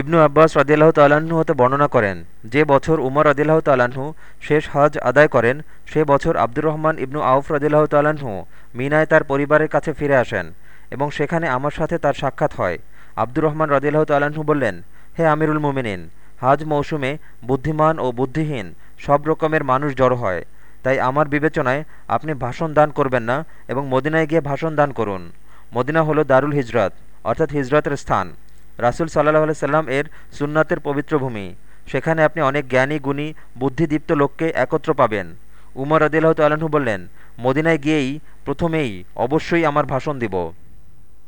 ইবনু আব্বাস রদিল্লাহ তাল্লাহ্ন হতে বর্ণনা করেন, যে বছর উমর রদিল্লাহ তাল্লাহ্ন শেষ হজ আদায় করেন, সে বছর আব্দুর রহমান ইবনু আউফ রদিল্লাহ তাল্লাহ্ন মিনায় তার পরিবারের কাছে ফিরে আসেন এবং সেখানে আমার সাথে তার সাক্ষাৎ হয়। আব্দুর রহমান রদিল্লাহ তাল্লাহ্ন বললেন, হে আমিরুল মুমিনিন, হাজ মৌসুমে বুদ্ধিমান ও বুদ্ধিহীন সব রকমের মানুষ জড়ো হয়, তাই আমার বিবেচনায় আপনি ভাষণ দান করবেন না এবং মদিনায় গিয়ে ভাষণ দান করুন। মদিনা হলো দারুল হিজরত, অর্থাৎ হিজরতের স্থান। রাসুল সাল্লাহ সাল্লাম এর সুন্নাতের পবিত্র ভূমি। সেখানে আপনি অনেক জ্ঞানী, গুণী, বুদ্ধিদীপ্ত লোককে একত্র পাবেন। উমর আদিল্লাহ তাল্লাহ্ন বললেন, মদিনায় গিয়েই প্রথমেই অবশ্যই আমার ভাষণ দিব।